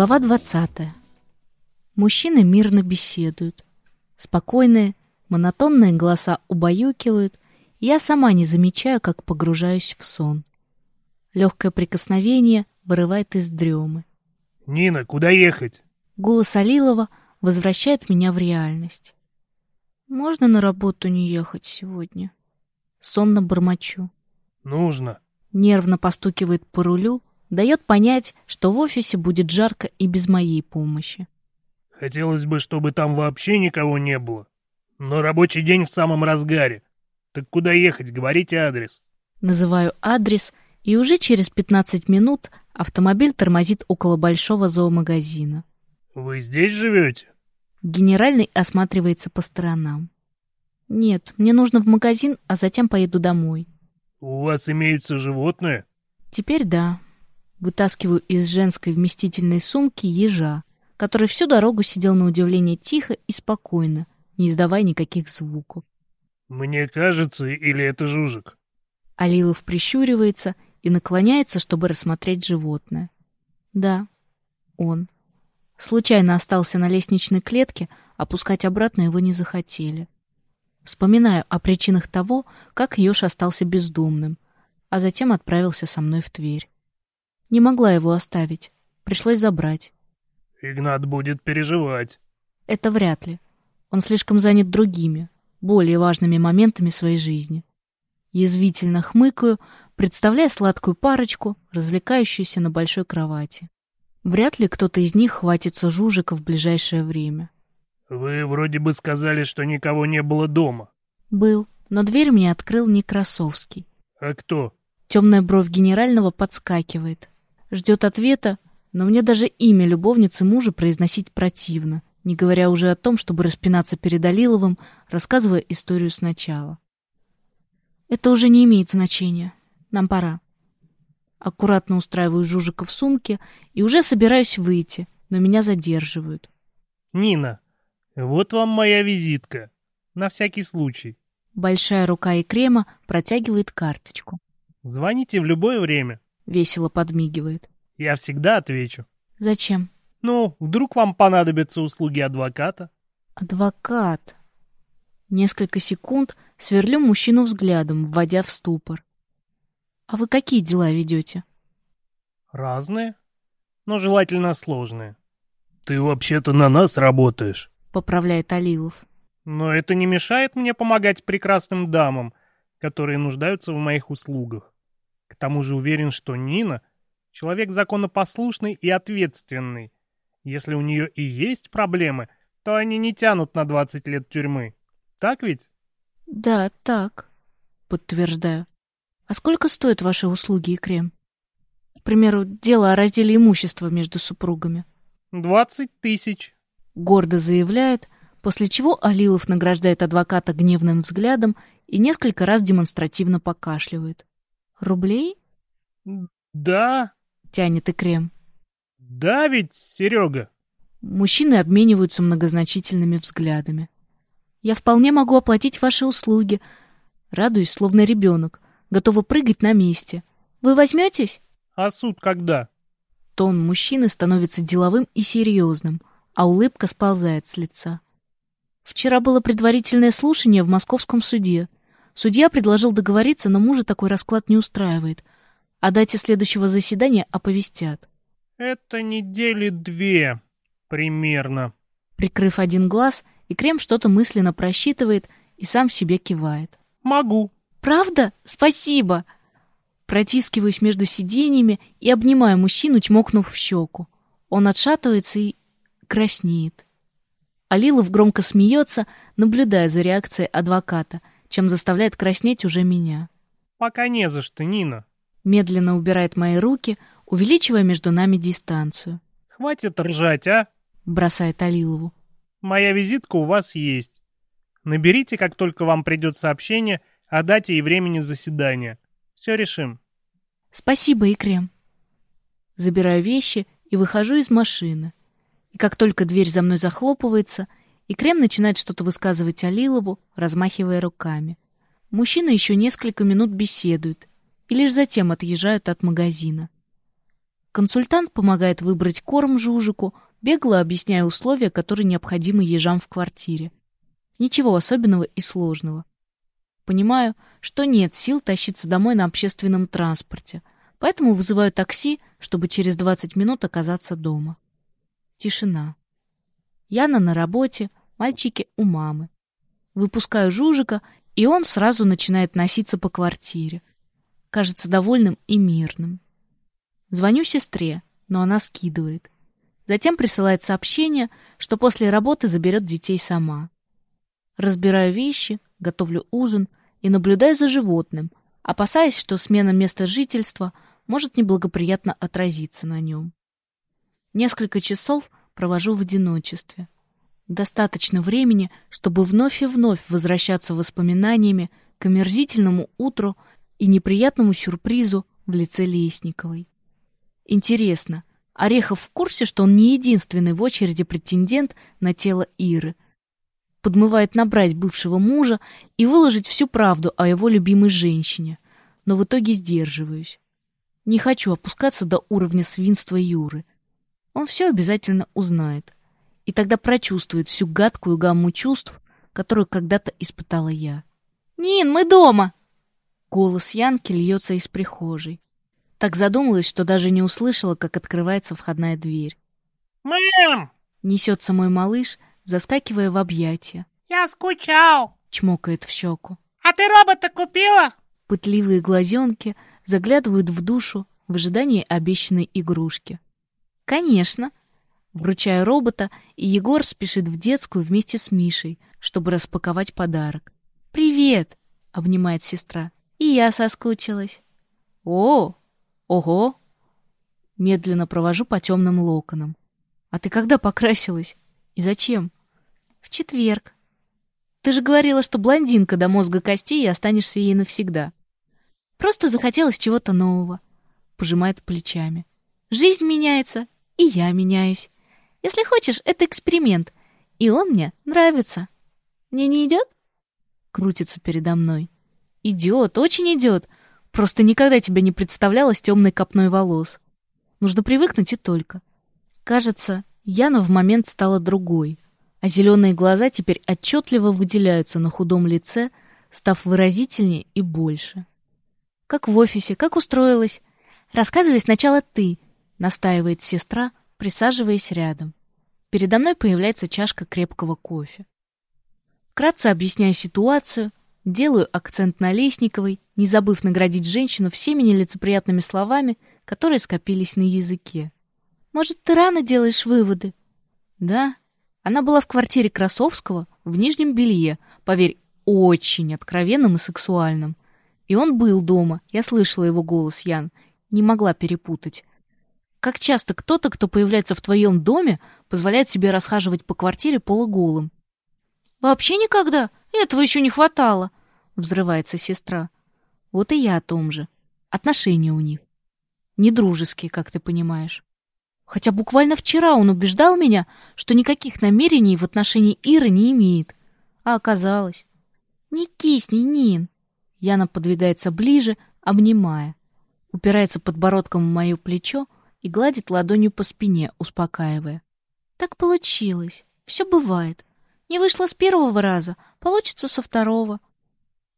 Глава 20. Мужчины мирно беседуют. Спокойные, монотонные голоса убаюкивают, и я сама не замечаю, как погружаюсь в сон. Легкое прикосновение вырывает из дремы. «Нина, куда ехать?» Голос Алилова возвращает меня в реальность. «Можно на работу не ехать сегодня?» Сонно бормочу. «Нужно». Нервно постукивает по рулю, дает понять, что в офисе будет жарко и без моей помощи. Хотелось бы, чтобы там вообще никого не было. Но рабочий день в самом разгаре. Так куда ехать? Говорите адрес. Называю адрес, и уже через 15 минут автомобиль тормозит около большого зоомагазина. Вы здесь живете? Генеральный осматривается по сторонам. Нет, мне нужно в магазин, а затем поеду домой. У вас имеются животные? Теперь да. Вытаскиваю из женской вместительной сумки ежа, который всю дорогу сидел на удивление тихо и спокойно, не издавая никаких звуков. «Мне кажется, или это жужик?» Алилов прищуривается и наклоняется, чтобы рассмотреть животное. Да, он. Случайно остался на лестничной клетке, опускать обратно его не захотели. Вспоминаю о причинах того, как Ёж остался бездомным, а затем отправился со мной в Тверь. Не могла его оставить. Пришлось забрать. Игнат будет переживать. Это вряд ли. Он слишком занят другими, более важными моментами своей жизни. Язвительно хмыкаю, представляя сладкую парочку, развлекающуюся на большой кровати. Вряд ли кто-то из них хватится Жужика в ближайшее время. Вы вроде бы сказали, что никого не было дома. Был, но дверь мне открыл не Красовский. А кто? Темная бровь генерального подскакивает ждет ответа, но мне даже имя любовницы мужа произносить противно, не говоря уже о том, чтобы распинаться перед Алиловым, рассказывая историю сначала. Это уже не имеет значения. Нам пора. Аккуратно устраиваю Жужика в сумке и уже собираюсь выйти, но меня задерживают. «Нина, вот вам моя визитка. На всякий случай». Большая рука и крема протягивает карточку. «Звоните в любое время» весело подмигивает. Я всегда отвечу. Зачем? Ну, вдруг вам понадобятся услуги адвоката? Адвокат. Несколько секунд сверлю мужчину взглядом, вводя в ступор. А вы какие дела ведете? Разные, но желательно сложные. Ты вообще-то на нас работаешь, поправляет Алилов. Но это не мешает мне помогать прекрасным дамам, которые нуждаются в моих услугах. Тому же уверен, что Нина — человек законопослушный и ответственный. Если у нее и есть проблемы, то они не тянут на 20 лет тюрьмы. Так ведь? Да, так, подтверждаю. А сколько стоят ваши услуги и крем? К примеру, дело о разделе имущества между супругами. «Двадцать тысяч», — гордо заявляет, после чего Алилов награждает адвоката гневным взглядом и несколько раз демонстративно покашливает. Рублей? Да. Тянет и крем. Да ведь, Серега. Мужчины обмениваются многозначительными взглядами. Я вполне могу оплатить ваши услуги. Радуюсь, словно ребенок, готова прыгать на месте. Вы возьметесь? А суд когда? Тон мужчины становится деловым и серьезным, а улыбка сползает с лица. Вчера было предварительное слушание в московском суде — Судья предложил договориться, но мужа такой расклад не устраивает. О дате следующего заседания оповестят. «Это недели две, примерно». Прикрыв один глаз, и Крем что-то мысленно просчитывает и сам себе кивает. «Могу». «Правда? Спасибо!» Протискиваюсь между сиденьями и обнимаю мужчину, чмокнув в щеку. Он отшатывается и краснеет. Алилов громко смеется, наблюдая за реакцией адвоката — чем заставляет краснеть уже меня. «Пока не за что, Нина». Медленно убирает мои руки, увеличивая между нами дистанцию. «Хватит ржать, а?» Бросает Алилову. «Моя визитка у вас есть. Наберите, как только вам придет сообщение о дате и времени заседания. Все решим». «Спасибо, Икрем». Забираю вещи и выхожу из машины. И как только дверь за мной захлопывается — и Крем начинает что-то высказывать Алилову, размахивая руками. Мужчины еще несколько минут беседуют и лишь затем отъезжают от магазина. Консультант помогает выбрать корм жужику, бегло объясняя условия, которые необходимы ежам в квартире. Ничего особенного и сложного. Понимаю, что нет сил тащиться домой на общественном транспорте, поэтому вызываю такси, чтобы через 20 минут оказаться дома. Тишина. Яна на работе, мальчики у мамы. Выпускаю Жужика, и он сразу начинает носиться по квартире. Кажется довольным и мирным. Звоню сестре, но она скидывает. Затем присылает сообщение, что после работы заберет детей сама. Разбираю вещи, готовлю ужин и наблюдаю за животным, опасаясь, что смена места жительства может неблагоприятно отразиться на нем. Несколько часов провожу в одиночестве. Достаточно времени, чтобы вновь и вновь возвращаться воспоминаниями к омерзительному утру и неприятному сюрпризу в лице Лесниковой. Интересно, Орехов в курсе, что он не единственный в очереди претендент на тело Иры — подмывает набрать бывшего мужа и выложить всю правду о его любимой женщине, но в итоге сдерживаюсь. Не хочу опускаться до уровня свинства Юры. Он все обязательно узнает, и тогда прочувствует всю гадкую гамму чувств, которую когда-то испытала я. «Нин, мы дома!» Голос Янки льется из прихожей. Так задумалась, что даже не услышала, как открывается входная дверь. «Мам!» Несется мой малыш — заскакивая в объятия. «Я скучал!» — чмокает в щеку. «А ты робота купила?» Пытливые глазенки заглядывают в душу в ожидании обещанной игрушки. «Конечно!» Вручаю робота, и Егор спешит в детскую вместе с Мишей, чтобы распаковать подарок. «Привет!» — обнимает сестра. «И я соскучилась». «О! Ого!» Медленно провожу по темным локонам. «А ты когда покрасилась? И зачем?» В четверг. Ты же говорила, что блондинка до мозга костей и останешься ей навсегда. Просто захотелось чего-то нового. Пожимает плечами. Жизнь меняется, и я меняюсь. Если хочешь, это эксперимент. И он мне нравится. Мне не идет? Крутится передо мной. Идет, очень идет. Просто никогда тебя не представляла с темной копной волос. Нужно привыкнуть и только. Кажется, Яна в момент стала другой — а зеленые глаза теперь отчетливо выделяются на худом лице, став выразительнее и больше. «Как в офисе, как устроилась? Рассказывай сначала ты», — настаивает сестра, присаживаясь рядом. Передо мной появляется чашка крепкого кофе. Вкратце объясняю ситуацию, делаю акцент на Лесниковой, не забыв наградить женщину всеми нелицеприятными словами, которые скопились на языке. «Может, ты рано делаешь выводы?» «Да, она была в квартире Красовского в нижнем белье, поверь, очень откровенным и сексуальным. И он был дома, я слышала его голос, Ян, не могла перепутать. Как часто кто-то, кто появляется в твоем доме, позволяет себе расхаживать по квартире полуголым? «Вообще никогда? Этого еще не хватало!» — взрывается сестра. Вот и я о том же. Отношения у них. Недружеские, как ты понимаешь. Хотя буквально вчера он убеждал меня, что никаких намерений в отношении Иры не имеет. А оказалось... «Не кисни, Нин!» Яна подвигается ближе, обнимая. Упирается подбородком в мое плечо и гладит ладонью по спине, успокаивая. «Так получилось. Все бывает. Не вышло с первого раза, получится со второго».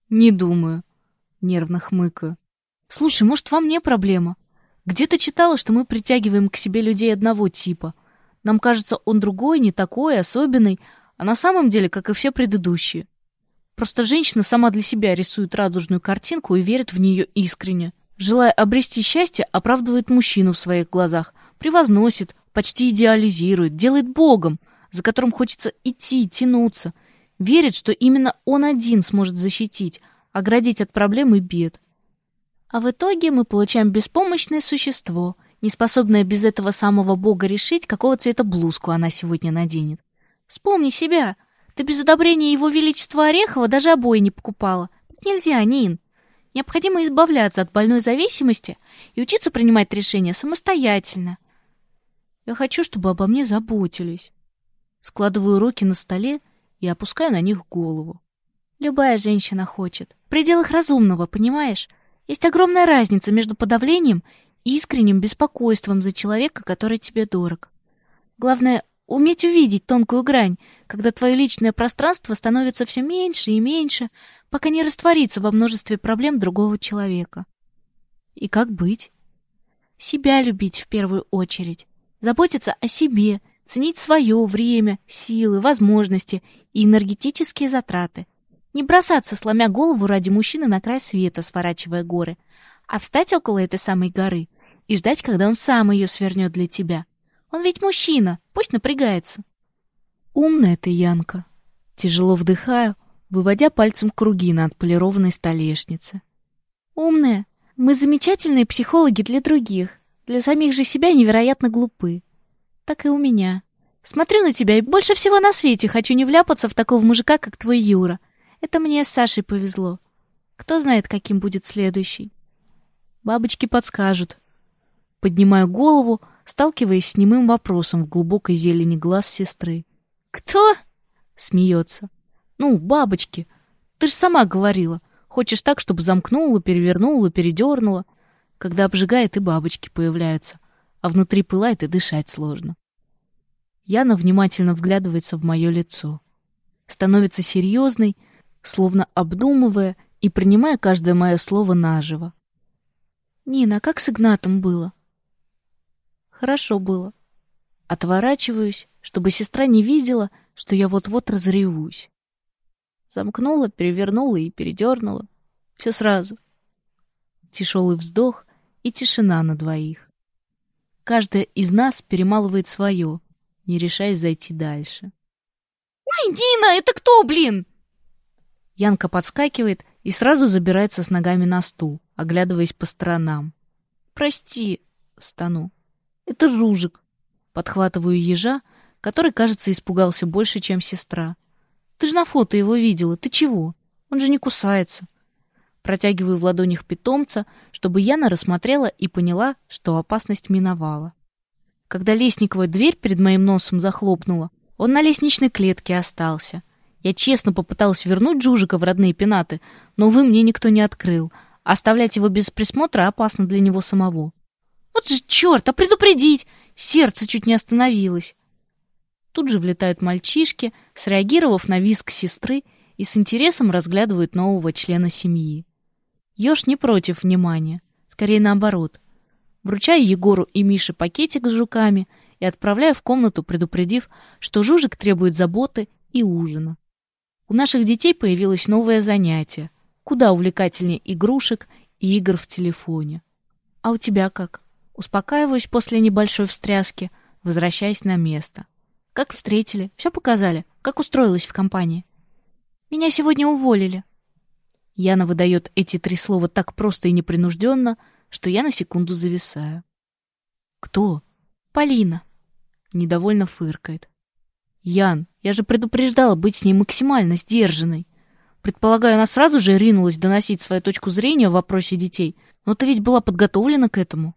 «Не думаю», — нервно хмыкаю. «Слушай, может, во мне проблема? Где-то читала, что мы притягиваем к себе людей одного типа. Нам кажется, он другой, не такой, особенный, а на самом деле, как и все предыдущие. Просто женщина сама для себя рисует радужную картинку и верит в нее искренне. Желая обрести счастье, оправдывает мужчину в своих глазах, превозносит, почти идеализирует, делает богом, за которым хочется идти, тянуться. Верит, что именно он один сможет защитить, оградить от проблем и бед. А в итоге мы получаем беспомощное существо, не способное без этого самого бога решить, какого цвета блузку она сегодня наденет. Вспомни себя. Ты без одобрения его величества Орехова даже обои не покупала. Так нельзя, Нин. Необходимо избавляться от больной зависимости и учиться принимать решения самостоятельно. Я хочу, чтобы обо мне заботились. Складываю руки на столе и опускаю на них голову. Любая женщина хочет. В пределах разумного, понимаешь? Есть огромная разница между подавлением искренним беспокойством за человека, который тебе дорог. Главное — уметь увидеть тонкую грань, когда твое личное пространство становится все меньше и меньше, пока не растворится во множестве проблем другого человека. И как быть? Себя любить в первую очередь, заботиться о себе, ценить свое время, силы, возможности и энергетические затраты. Не бросаться, сломя голову ради мужчины на край света, сворачивая горы, а встать около этой самой горы и ждать, когда он сам ее свернет для тебя. Он ведь мужчина, пусть напрягается. Умная ты, Янка. Тяжело вдыхаю, выводя пальцем круги на отполированной столешнице. Умная. Мы замечательные психологи для других. Для самих же себя невероятно глупы. Так и у меня. Смотрю на тебя и больше всего на свете хочу не вляпаться в такого мужика, как твой Юра. Это мне с Сашей повезло. Кто знает, каким будет следующий. Бабочки подскажут. Поднимаю голову, сталкиваясь с немым вопросом в глубокой зелени глаз сестры. «Кто?» — смеется. «Ну, бабочки. Ты же сама говорила. Хочешь так, чтобы замкнула, перевернула, передернула. Когда обжигает, и бабочки появляются, а внутри пылает, и дышать сложно». Яна внимательно вглядывается в мое лицо. Становится серьезной, словно обдумывая и принимая каждое мое слово наживо. «Нина, а как с Игнатом было?» «Хорошо было». Отворачиваюсь, чтобы сестра не видела, что я вот-вот разревусь. Замкнула, перевернула и передернула. Все сразу. Тяжелый вздох и тишина на двоих. Каждая из нас перемалывает свое, не решаясь зайти дальше. «Ой, Дина, это кто, блин?» Янка подскакивает и сразу забирается с ногами на стул, оглядываясь по сторонам. «Прости», — стану. «Это Жужик». Подхватываю ежа, который, кажется, испугался больше, чем сестра. «Ты же на фото его видела. Ты чего? Он же не кусается». Протягиваю в ладонях питомца, чтобы Яна рассмотрела и поняла, что опасность миновала. Когда лестниковая дверь перед моим носом захлопнула, он на лестничной клетке остался. Я честно попыталась вернуть Джужика в родные пенаты, но, увы, мне никто не открыл. Оставлять его без присмотра опасно для него самого. Вот же черт, а предупредить! Сердце чуть не остановилось. Тут же влетают мальчишки, среагировав на визг сестры и с интересом разглядывают нового члена семьи. Ёж не против внимания, скорее наоборот. Вручаю Егору и Мише пакетик с жуками и отправляю в комнату, предупредив, что Жужик требует заботы и ужина. У наших детей появилось новое занятие, куда увлекательнее игрушек и игр в телефоне. А у тебя как? Успокаиваюсь после небольшой встряски, возвращаясь на место. Как встретили? Все показали? Как устроилась в компании? Меня сегодня уволили. Яна выдает эти три слова так просто и непринужденно, что я на секунду зависаю. Кто? Полина. Недовольно фыркает. Ян, я же предупреждала быть с ней максимально сдержанной. Предполагаю, она сразу же ринулась доносить свою точку зрения в вопросе детей, но ты ведь была подготовлена к этому.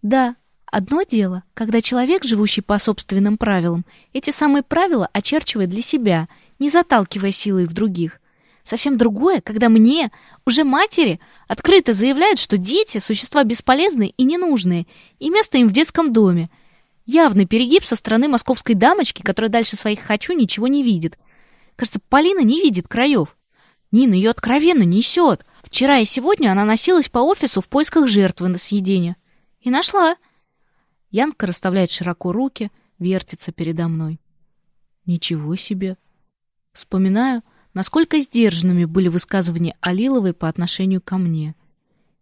Да, Одно дело, когда человек, живущий по собственным правилам, эти самые правила очерчивает для себя, не заталкивая силой в других. Совсем другое, когда мне, уже матери, открыто заявляют, что дети – существа бесполезные и ненужные, и место им в детском доме. Явный перегиб со стороны московской дамочки, которая дальше своих «хочу» ничего не видит. Кажется, Полина не видит краев. Нина ее откровенно несет. Вчера и сегодня она носилась по офису в поисках жертвы на съедение. И нашла. Янка расставляет широко руки, вертится передо мной. Ничего себе. Вспоминаю, насколько сдержанными были высказывания Алиловой по отношению ко мне.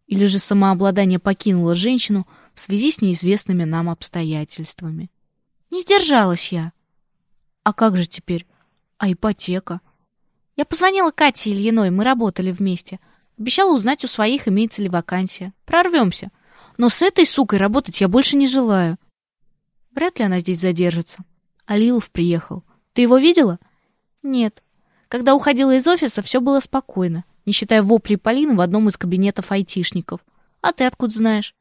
Или же самообладание покинуло женщину в связи с неизвестными нам обстоятельствами. Не сдержалась я. А как же теперь? А ипотека? Я позвонила Кате Ильиной, мы работали вместе. Обещала узнать у своих, имеется ли вакансия. Прорвемся. Но с этой сукой работать я больше не желаю. Вряд ли она здесь задержится. Алилов приехал. Ты его видела? Нет. Когда уходила из офиса, все было спокойно, не считая воплей Полины в одном из кабинетов айтишников. А ты откуда знаешь?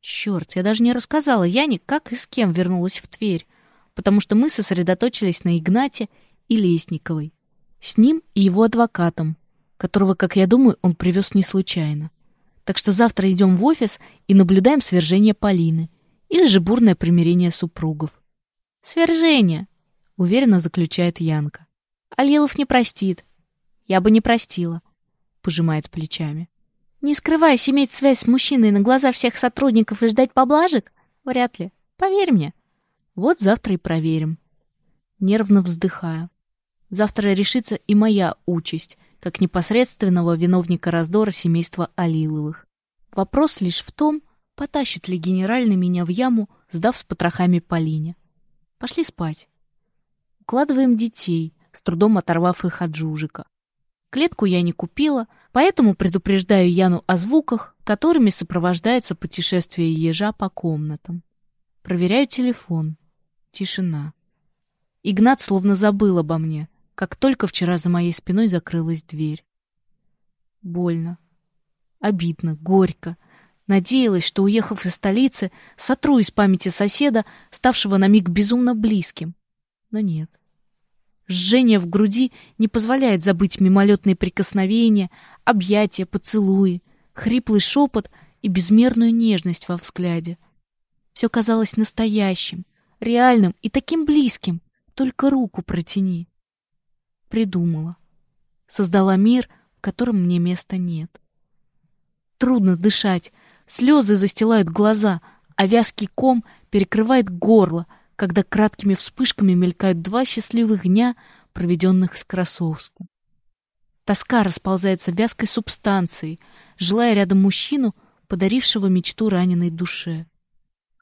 Черт, я даже не рассказала Яне, как и с кем вернулась в Тверь, потому что мы сосредоточились на Игнате и Лесниковой. С ним и его адвокатом, которого, как я думаю, он привез не случайно. Так что завтра идем в офис и наблюдаем свержение Полины или же бурное примирение супругов. «Свержение!» — уверенно заключает Янка. «Алилов не простит». «Я бы не простила», — пожимает плечами. «Не скрываясь, иметь связь с мужчиной на глаза всех сотрудников и ждать поблажек? Вряд ли. Поверь мне. Вот завтра и проверим». Нервно вздыхаю. Завтра решится и моя участь, как непосредственного виновника раздора семейства Алиловых. Вопрос лишь в том, потащит ли генеральный меня в яму, сдав с потрохами Полине. Пошли спать. Укладываем детей, с трудом оторвав их от жужика. Клетку я не купила, поэтому предупреждаю Яну о звуках, которыми сопровождается путешествие ежа по комнатам. Проверяю телефон. Тишина. Игнат словно забыл обо мне, как только вчера за моей спиной закрылась дверь. Больно. Обидно, горько. Надеялась, что, уехав из столицы, сотру из памяти соседа, ставшего на миг безумно близким. Но нет. Жжение в груди не позволяет забыть мимолетные прикосновения, объятия, поцелуи, хриплый шепот и безмерную нежность во взгляде. Все казалось настоящим, реальным и таким близким. Только руку протяни. Придумала. Создала мир, в котором мне места нет. Трудно дышать, Слезы застилают глаза, а вязкий ком перекрывает горло, когда краткими вспышками мелькают два счастливых дня, проведенных с Красовским. Тоска расползается вязкой субстанцией, желая рядом мужчину, подарившего мечту раненой душе.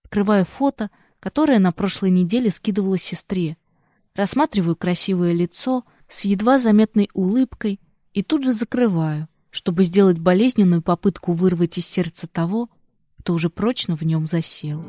Открываю фото, которое на прошлой неделе скидывала сестре. Рассматриваю красивое лицо с едва заметной улыбкой и тут же закрываю — чтобы сделать болезненную попытку вырвать из сердца того, кто уже прочно в нем засел.